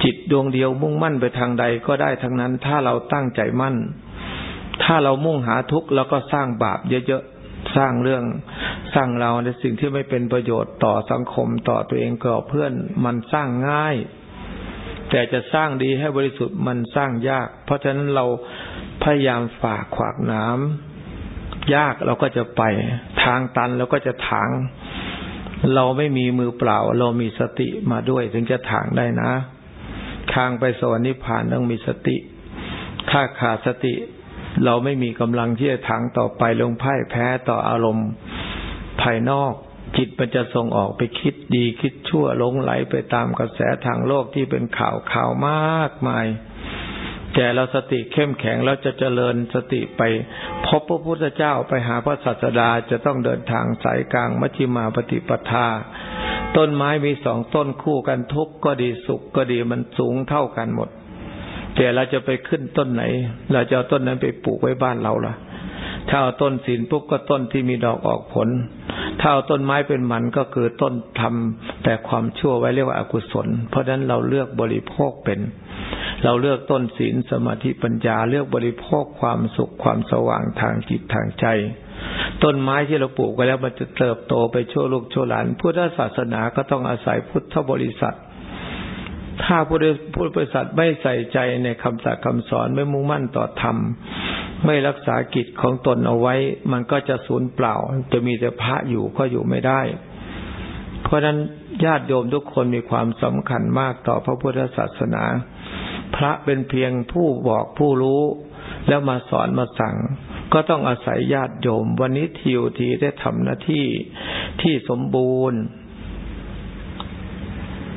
จิตดวงเดียวมุ่งมั่นไปทางใดก็ได้ทั้งนั้น ถ้าเราตั้งใจมั่น ถ้าเรามุ่งหาทุกข์แล้วก็สร้างบาปเยอะ สร้างเรื่องสร้างเราในสิ่งที่ไม่เป็นประโยชน์ต่อสังคมต่อตัวเองก็เพื่อนมันสร้างง่าย แต่จะสร้างดีให้บริสุทธิ์มันสร้างยาก เพราะฉะนั้นเราพยายามฝ่าขวากน้ำยากเราก็จะไปทางตันเราก็จะถาง เราไม่มีมือเปล่า เรามีสติมาด้วยถึงจะถางได้นะ ทางไปสวรรค์นิพพานต้องมีสติ ถ้าขาดสติ เราไม่มีกำลังที่จะถางต่อไปลงพ่ายแพ้ต่ออารมณ์ภายนอก จิตมันจะส่งออกไปคิดดีคิดชั่วลงไหลไปตามกระแสทางโลกที่เป็นข่าวข่าวมากมาย แต่เราสติเข้มแข็งแล้วจะเจริญสติไป พบพระพุทธเจ้าไปหาพระศาสดาจะต้องเดินทางสายกลางมัชฌิมาปฏิปทา ต้นไม้มีสองต้นคู่กันทุกข์ก็ดีสุขก็ดีมันสูงเท่ากันหมด แต่เราจะไปขึ้นต้นไหน เราจะเอาต้นนั้นไปปลูกไว้บ้านเราล่ะ ถ้าเอาต้นศีลปุ๊บก็ต้นที่มีดอกออกผล ถ้าเอาต้นไม้เป็นมันก็คือต้นทำแต่ความชั่วไว้เรียกว่าอากุศล เพราะฉะนั้นเราเลือกบริโภคเป็น เราเลือกต้นศีลสมาธิปัญญาเลือกบริโภคความสุขความสว่างทางจิตทางใจต้นไม้ที่เราปลูกไว้แล้วมันจะเติบโตไปชั่วลูกชั่วหลาน พุทธศาสนาก็ต้องอาศัยพุทธบริษัท ถ้าผู้ผู้บริษัทไม่ใส่ใจในคำสั่งคำสอนไม่มุ่งมั่นต่อธรรม ไม่รักษากิจของตนเอาไว้ มันก็จะสูญเปล่า จะมีแต่พระอยู่ก็อยู่ไม่ได้ เพราะนั้นญาติโยมทุกคนมีความสำคัญมากต่อพระพุทธศาสนา พระเป็นเพียงผู้บอกผู้รู้ แล้วมาสอนมาสั่ง ก็ต้องอาศัยญาติโยม วันนี้ทิวทีได้ทำหน้าที่ที่สมบูรณ์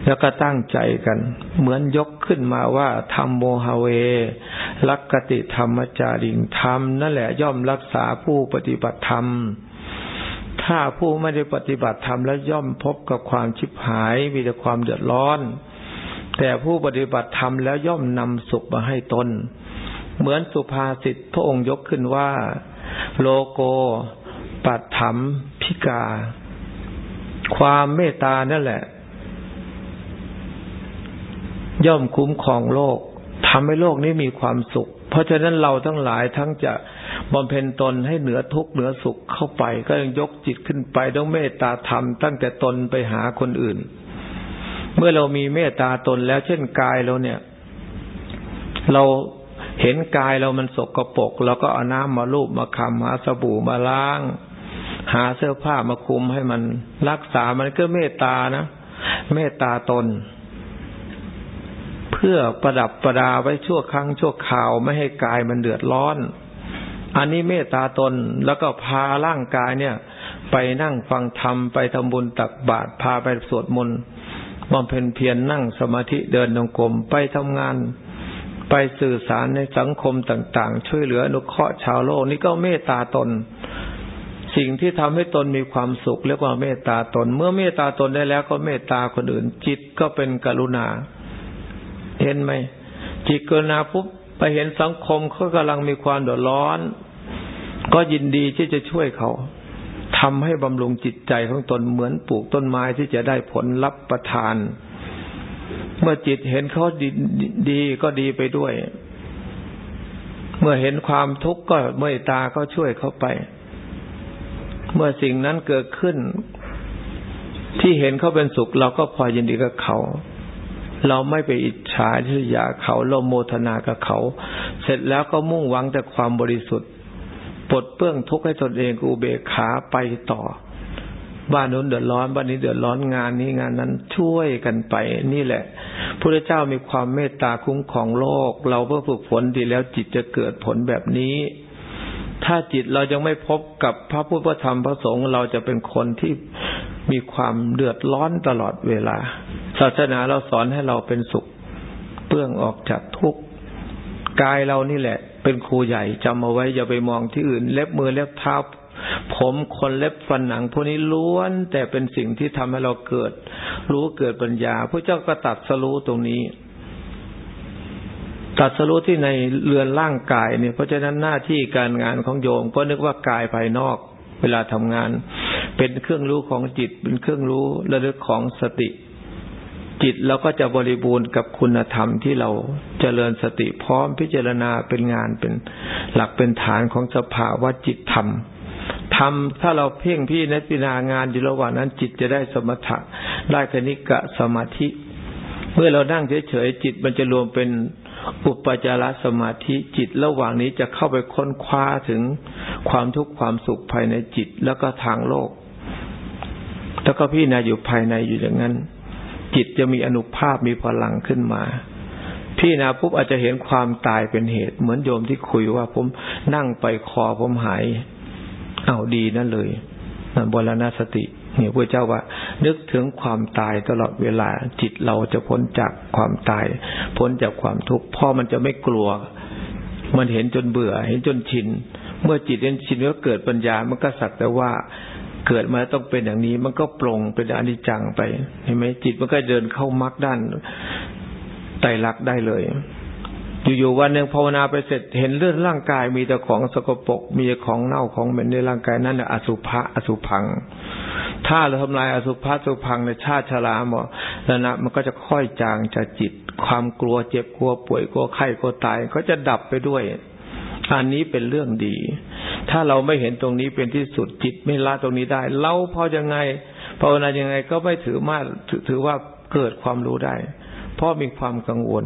แล้วก็ตั้งใจกัน เหมือนยกขึ้นมาว่าธรรมโมหเว ลักกติธรรมจาริงธรรมนั่นแหละย่อมรักษาผู้ปฏิบัติธรรม ถ้าผู้ไม่ได้ปฏิบัติธรรมแล้วย่อมพบกับความชิบหายมีแต่ความเดือดร้อน แต่ผู้ปฏิบัติธรรมแล้วย่อมนำสุขมาให้ตน เหมือนสุภาษิตพระองค์ยกขึ้นว่า โลโก ปัตถมพิกา ความเมตตานั่นแหละ ย่อมคุ้มครองโลกทำให้โลกนี้มีความสุข เพราะฉะนั้นเราทั้งหลายทั้งจะบำเพ็ญตนให้เหนือทุกข์เหนือสุขเข้าไป ก็ยังยกจิตขึ้นไปต้องเมตตาธรรมตั้งแต่ตนไปหาคนอื่น เมื่อเรามีเมตตาตนแล้วเช่นกายเราเนี่ย เราเห็นกายเรามันสกรปรกเราก็เอาน้ำมาลูบมาคำหาสบู่มาล้าง หาเสื้อผ้ามาคุมให้มันรักษามันก็เมตตานะ เมตตาตน เพื่อประดับประดาไว้ชั่วครั้งชั่วคราวไม่ให้กายมันเดือดร้อน อันนี้เมตตาตนแล้วก็พาร่างกายเนี่ย ไปนั่งฟังธรรมไปทำบุญตักบาตรพาไปสวดมนต์บำเพ็ญเพียรนนั่งสมาธิเดินดงกรมไปทำงาน ไปสื่อสารในสังคมต่าง ๆ ช่วยเหลืออนุเคราะห์ชาวโลกนี่ก็เมตตาตน สิ่งที่ทำให้ตนมีความสุขเรียกว่าเมตตาตน เมื่อเมตตาตนได้แล้วก็เมตตาคนอื่นจิตก็เป็นกรุณา เห็นไหมจิตกรุณาปุ๊บไปเห็นสังคมเขากำลังมีความเดือดร้อน ก็ยินดีที่จะช่วยเขาทำให้บำรุงจิตใจของตนเหมือนปลูกต้นไม้ที่จะได้ผลรับประทาน เมื่อจิตเห็นเขาดีดีก็ดีไปด้วย เมื่อเห็นความทุกข์ก็เมตตาก็ช่วยเขาไป เมื่อสิ่งนั้นเกิดขึ้น ที่เห็นเขาเป็นสุขเราก็พอยินดีกับเขา เราไม่ไปอิจฉาที่อยาเขาเราโมทนากับเขา เสร็จแล้วก็มุ่งหวังแต่ความบริสุทธิ์ปลดเปื้องทุกข์ให้ตนเองกูเบกขาไปต่อ บ้านนู้นเดือดร้อนบ้านนี้เดือดร้อนงานนี้งานนั้นช่วยกันไป นี่แหละพระเจ้ามีความเมตตาคุ้มของโลก เราเพื่อฝึกฝนดีแล้วจิตจะเกิดผลแบบนี้ ถ้าจิตเรายังไม่พบกับพระพุทธธรรมพระสงฆ์เราจะเป็นคนที่ มีความเดือดร้อนตลอดเวลา ศาสนาเราสอนให้เราเป็นสุข เปื้องออกจากทุกข์กายเรานี่แหละ เป็นครูใหญ่จำเอาไว้อย่าไปมองที่อื่น เล็บมือเล็บเท้าผมคนเล็บฟันหนัง พวกนี้ล้วน แต่เป็นสิ่งที่ทำให้เราเกิด รู้เกิดปัญญาพระเจ้าก็ตัดสรู้ตรงนี้ตัดสรู้ที่ในเรือนร่างกายเนี่ยเพราะฉะนั้นหน้าที่การงานของโยมก็นึกว่ากายภายนอก เวลาทำงาน เป็นเครื่องรู้ของจิต เป็นเครื่องรู้ระลึกของสติ จิตเราก็จะบริบูรณ์กับคุณธรรมที่เราเจริญสติพร้อมพิจารณาเป็นงานเป็นหลักเป็นฐานของสภาวะจิตธรรมทำถ้าเราเพ่งพี่นัพินางานอยู่ระหว่างนั้น จิตจะได้สมถะได้คณิกะสมาธิ เมื่อเรานั่งเฉยๆจิตมันจะรวมเป็นอุปจารสมาธิจิตระหว่างนี้จะเข้าไปค้นคว้าถึงความทุกข์ความสุขภายในจิตแล้วก็ทางโลก แล้วก็พี่นาอยู่ภายในอยู่อย่างนั้น จิตจะมีอนุภาพมีพลังขึ้นมา พี่นาปุ๊บอาจจะเห็นความตายเป็นเหตุ เหมือนโยมที่คุยว่า ผมนั่งไปคอผมหาย เอาดีนั่นเลยนั่นบรณสติเนี่ยพระเจ้าว่า นึกถึงความตายตลอดเวลา จิตเราจะพ้นจากความตาย พ้นจากความทุกข์พ่อมันจะไม่กลัว มันเห็นจนเบื่อ เห็นจนชิน เมื่อจิตเห็นชินก็เกิดปัญญามันก็สักแต่ว่า เกิดมาต้องเป็นอย่างนี้ มันก็ปลงเป็นอนิจจังไปเห็นไหมจิตมันก็เดินเข้ามรรคด้านไตรลักษณ์ได้เลย อยู่ๆวันหนึ่งภาวนาไปเสร็จเห็นเลือดร่างกายมีแต่ของสกปรกมีของเน่าของเหม็นในร่างกายนั่นแหละอสุภะอสุพัง ถ้าเราทำลายอสุภะสุพังในชาติชราหมดแล้วนะมันก็จะค่อยจางจากจิต ความกลัวเจ็บกลัวป่วยกลัวไข้กลัวตายก็จะดับไปด้วย อันนี้เป็นเรื่องดี ถ้าเราไม่เห็นตรงนี้เป็นที่สุดจิตไม่ละตรงนี้ได้ เราพอยังไงภาวนายังไงก็ไม่ถือมาถือว่าเกิดความรู้ได้ เพราะมีความกังวล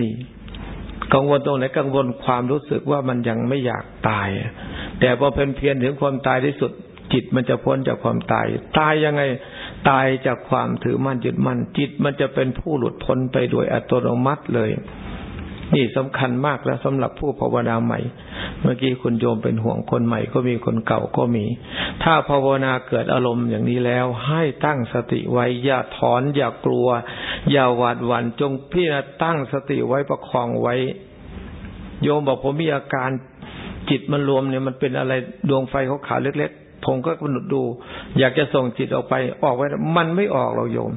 นี่กังวลตรงไหนกังวลความรู้สึกว่ามันยังไม่อยากตาย แต่พอเป็นเพียรถึงความตายที่สุด จิตมันจะพ้นจากความตาย ตายยังไงตายจากความถือมั่นยึดมั่นจิตมันจะเป็นผู้หลุดพ้นไปโดยอัตโนมัติเลย นี่สำคัญมากแล้วสำหรับผู้ภาวนาใหม่ เมื่อกี้คุณโยมเป็นห่วงคนใหม่ก็มีคนเก่าก็มี ถ้าภาวนาเกิดอารมณ์อย่างนี้แล้วให้ตั้งสติไว้อย่าถอนอย่ากลัว อย่าหวาดหวั่นจงพี่นะตั้งสติไว้ประคองไว้ โยมบอกผมมีอาการจิตมันรวมเนี่ยมันเป็นอะไรดวงไฟเขาขาวเล็ก ๆ ผมก็กำหนดดู อยากจะส่งจิตออกไปออกไว้ มันไม่ออกเราโยม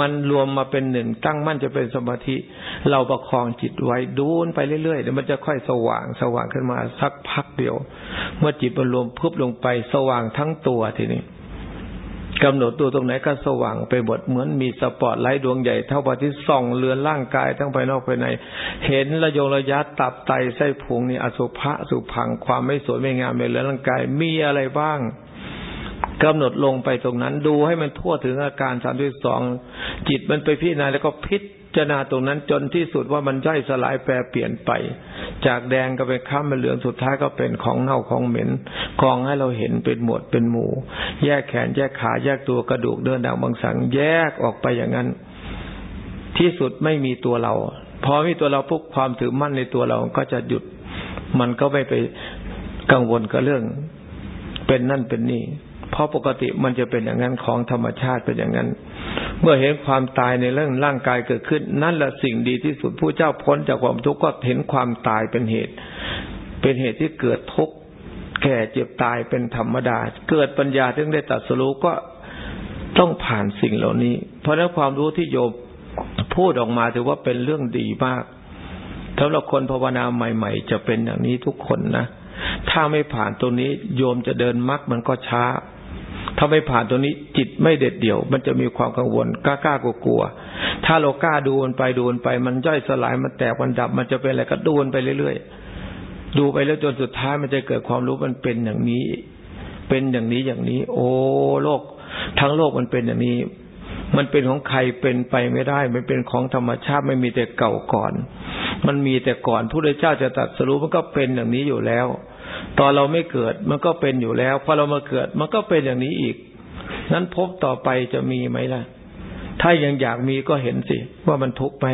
มันรวมมาเป็นหนึ่งตั้งมั่นจะเป็นสมาธิ เราประคองจิตไว้ดูนไปเรื่อยๆเดี๋ยวมันจะค่อยสว่างสว่างขึ้นมาสักพักเดียว เมื่อจิตมันรวมเพุบลงไปสว่างทั้งตัวทีนี้กำหนดตัวตรงไหนก็สว่างไปหมดเหมือนมีสปอตไลท์ดวงใหญ่เท่าบัที่ส่องเรือนร่างกายทั้งภายนอกภายใน เห็นระยงระยะตับไตไส้พุงนี่อสุภะสุพังความไม่สวยไม่งามในเรือนร่างกายมีอะไรบ้าง กำหนดลงไปตรงนั้นดูให้มันทั่วถึงอาการสามที่สองจิตมันไปพิจารณาแล้วก็พิจารณาตรงนั้นจนที่สุดว่ามันย่อยสลายแปรเปลี่ยนไป จากแดงก็ไปข้ามมาเหลืองสุดท้ายก็เป็นของเน่าของเหม็นกองให้เราเห็นเป็นหมวดเป็นหมู่ แยกแขนแยกขาแยกตัวกระดูกเดินดาวบางสังแยกออกไปอย่างนั้น ที่สุดไม่มีตัวเรา พอมีตัวเราปุ๊บความถือมั่นในตัวเราก็จะหยุด มันก็ไม่ไปกังวลกับเรื่อง เป็นนั่นเป็นนี่ เพราะปกติมันจะเป็นอย่างนั้นของธรรมชาติเป็นอย่างนั้น เมื่อเห็นความตายในเรื่องร่างกายเกิดขึ้น นั่นแหละสิ่งดีที่สุดผู้เจ้าพ้นจากความทุกข์ก็เห็นความตายเป็นเหตุ เป็นเหตุที่เกิดทุกข์แก่เจ็บตายเป็นธรรมดา เกิดปัญญาถึงได้ตัดสู้ก็ต้องผ่านสิ่งเหล่านี้ เพราะนั้นความรู้ที่โยมพูดออกมาถือว่าเป็นเรื่องดีมากสำหรับคนภาวนาใหม่ ๆ จะเป็นอย่างนี้ทุกคนนะ ถ้าไม่ผ่านตรงนี้โยมจะเดินมรรคมันก็ช้า ถ้าไม่ผ่านตรงนี้จิตไม่เด็ดเดี่ยว มันจะมีความกังวลกล้ากล้ากลัวกลัว ถ้าเรากล้าดูมันไปดูมันไป มันย่อยสลายมันแตกมันดับ มันจะเป็นอะไรก็ดูมันไปเรื่อยๆดูไปแล้วจนสุดท้ายมันจะเกิดความรู้มันเป็นอย่างนี้ เป็นอย่างนี้อย่างนี้ โอ้โลก ทั้งโลกมันเป็นอย่างนี้ มันเป็นของใครเป็นไปไม่ได้ มันเป็นของธรรมชาติไม่มีแต่เก่าก่อน มันมีแต่ก่อนผู้ใดเจ้าจะตัดสรู้มันก็เป็นอย่างนี้อยู่แล้ว ตอนเราไม่เกิดมันก็เป็นอยู่แล้วพอเรามาเกิด มันก็เป็นอย่างนี้อีก นั้นพบต่อไปจะมีไหมล่ะ ถ้ายังอยากมีก็เห็นสิ ว่ามันทุกข์ไหม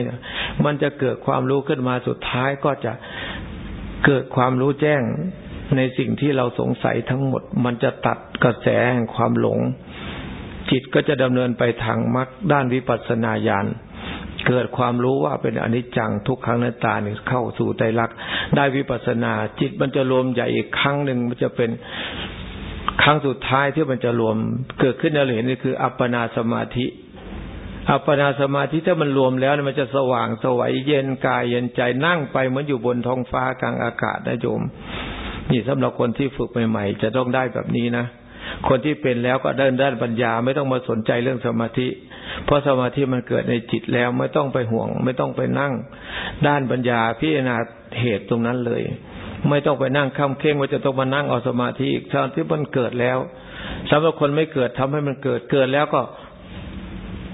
มันจะเกิดความรู้ขึ้นมาสุดท้ายก็จะเกิดความรู้แจ้งในสิ่งที่เราสงสัยทั้งหมด มันจะตัดกระแสแห่งความหลง จิตก็จะดำเนินไปทางมรรคด้านวิปัสสนาญาณ เกิดความรู้ว่าเป็นอนิจจังทุกครั้งในตาเนี่ยเข้าสู่ใจรักได้วิปัสนา จิตมันจะรวมใหญ่อีกครั้งหนึ่งมันจะเป็นครั้งสุดท้ายที่มันจะรวมเกิดขึ้นเราเห็นนี่คือ อัปปนาสมาธิ อัปปนาสมาธิถ้ามันรวมแล้วมันจะสว่างสวัยเย็นกายเย็นใจนั่งไปเหมือนอยู่บนท้องฟ้ากลางอากาศนะโยม นี่สำหรับคนที่ฝึกใหม่ ๆ จะต้องได้แบบนี้นะคนที่เป็นแล้วก็เดินด้านปัญญาไม่ต้องมาสนใจเรื่องสมาธิ เพราะสมาธิมันเกิดในจิตแล้วไม่ต้องไปห่วง ไม่ต้องไปนั่ง ด้านปัญญาพิจารณาเหตุตรงนั้นเลย ไม่ต้องไปนั่งค้ำเข่งว่าจะต้องมานั่งเอาสมาธิอีกตอนที่มันเกิดแล้วสำหรับคนไม่เกิดทำให้มันเกิดเกิดแล้วก็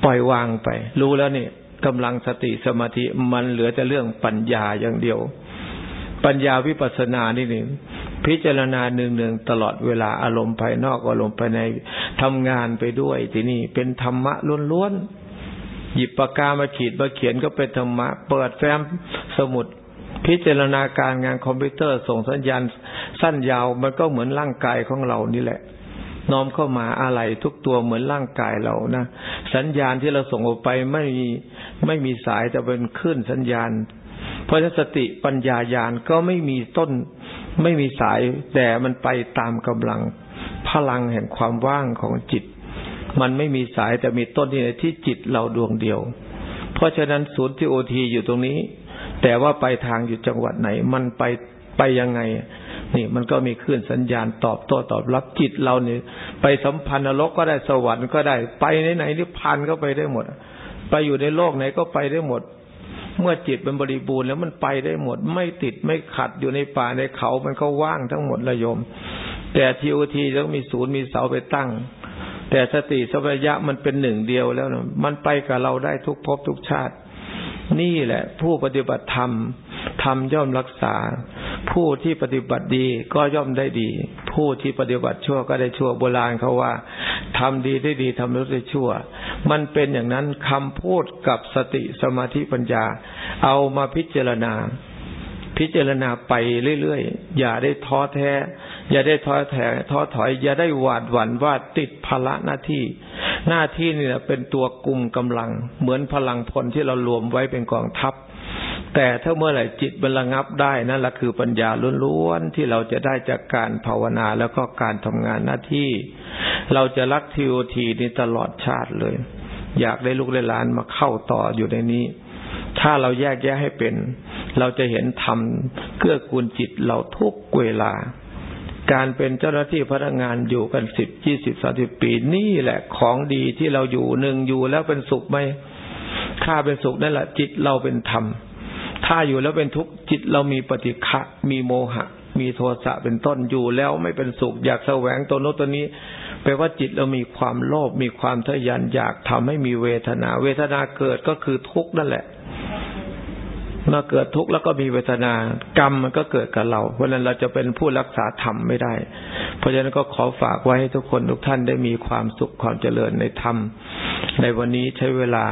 ปล่อยวางไป รู้แล้วนี่กำลังสติสมาธิมันเหลือแต่เรื่องปัญญาอย่างเดียว ปัญญาวิปัสสนานี่นี่ พิจารณาหนึ่งหนึ่งตลอดเวลาอารมณ์ภายนอกอารมณ์ภายในทำงานไปด้วยที่นี่เป็นธรรมะล้วนๆหยิบปากกามาขีดมาเขียนก็เป็นธรรมะ เปิดแฟ้มสมุดพิจารณาการงานคอมพิวเตอร์ส่งสัญญาณสั้นยาวมันก็เหมือนร่างกายของเรานี่แหละ น้อมเข้ามาอะไรทุกตัวเหมือนร่างกายเรานะสัญญาณที่เราส่งออกไปไม่มีไม่มีสายแต่เป็นคลื่นสัญญาณ เพราะสติปัญญาญาณก็ไม่มีต้น ไม่มีสายแต่มันไปตามกำลังพลังแห่งความว่างของจิต มันไม่มีสายแต่มีต้นที่ไหนที่จิตเราดวงเดียว เพราะฉะนั้นศูนย์ที่โอทีอยู่ตรงนี้ แต่ว่าไปทางอยู่จังหวัดไหน มันไปไปยังไง นี่มันก็มีคลื่นสัญญาณตอบโต้ตอบรับจิตเราเนี่ยไปสัมพันธ์นรกก็ได้สวรรค์ก็ได้ไปไหนไหนนิพพานก็ไปได้หมด ไปอยู่ในโลกไหนก็ไปได้หมด เมื่อจิตเป็นบริบูรณ์แล้วมันไปได้หมด ไม่ติดไม่ขัดอยู่ในป่าในเขามันก็ว่างทั้งหมดระยม แต่ทีโอทีต้องมีศูนย์มีเสาไปตั้ง แต่สติสัพยะมันเป็นหนึ่งเดียวแล้วนะมันไปกับเราได้ทุกภพทุกชาติ นี่แหละ ผู้ปฏิบัติธรรม ทำย่อมรักษา ผู้ที่ปฏิบัติดีก็ย่อมได้ดี ผู้ที่ปฏิบัติชั่วก็ได้ชั่วโบราณเขาว่าทำดีได้ดีทำรู้ได้ชั่ว มันเป็นอย่างนั้นคำพูดกับสติสมาธิปัญญา เอามาพิจารณา พิจารณาไปเรื่อยๆ อย่าได้ท้อแท้ อย่าได้ท้อแท้ท้อถอย อย่าได้หวาดหวั่นว่าติดภาระหน้าที่ หน้าที่นี่เป็นตัวกลุ่มกำลัง เหมือนพลังพลที่เรารวมไว้เป็นกองทัพ แต่ถ้าเมื่อไหร่จิตมันระงับได้นั่นแหละคือปัญญาล้วนๆที่เราจะได้จากการภาวนาแล้วก็การทำงานหน้าที่ เราจะรักทีโอทีนี้ตลอดชาติเลย อยากได้ลูกได้หลานมาเข้าต่ออยู่ในนี้ ถ้าเราแยกแยะให้เป็น เราจะเห็นธรรมเกื้อกูลจิตเราทุกเวลา การเป็นเจ้าหน้าที่พนักงานอยู่กันสิบยี่สิบสาสิบปีนี่แหละของดีที่เราอยู่หนึ่งอยู่แล้วเป็นสุขไหมถ้าเป็นสุขนั่นแหละจิตเราเป็นธรรม ถ้าอยู่แล้วเป็นทุกข์จิตเรามีปฏิฆะมีโมหะ มีโทสะเป็นต้นอยู่แล้วไม่เป็นสุขอยากแสวงตัวโน้นตัวนี้แปลว่าจิตเรามีความโลภมีความทะยานอยากทำให้มีเวทนา เวทนาเกิดก็คือทุกข์นั่นแหละมาเกิดทุกข์แล้วก็มีเวทนากรรมมันก็เกิดกับเรา เพราะนั้นเราจะเป็นผู้รักษาธรรมไม่ได้ เพราะฉะนั้นก็ขอฝากไว้ให้ทุกคนทุกท่านได้มีความสุขความเจริญในธรรม ในวันนี้ใช้เวลา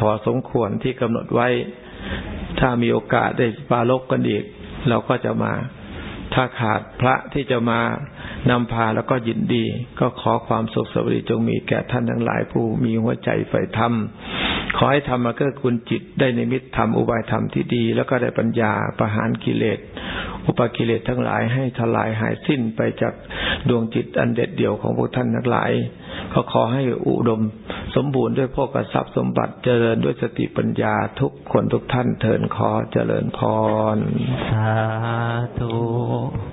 พอสมควรที่กำหนดไว้ ถ้ามีโอกาสได้ปาลบกันอีก เราก็จะมา ถ้าขาดพระที่จะมานำพาแล้วก็ยินดี ก็ขอความสุขสวัสดีจงมีแก่ท่านทั้งหลายผู้มีหัวใจใฝ่ธรรมขอให้ธรรมะเกื้อกูลจิตได้ในมิตรธรรมอุบายธรรมที่ดี แล้วก็ได้ปัญญาประหารกิเลส อุปกิเลสทั้งหลายให้ทลายหายสิ้นไปจากดวงจิตอันเด็ดเดี่ยวของพวกท่านทั้งหลาย ก็ขอให้อุดม สมบูรณ์ด้วยพวกทรัพย์สมบัติเจริญด้วยสติปัญญาทุกคนทุกท่านเถินขอเจริญพร สาธุ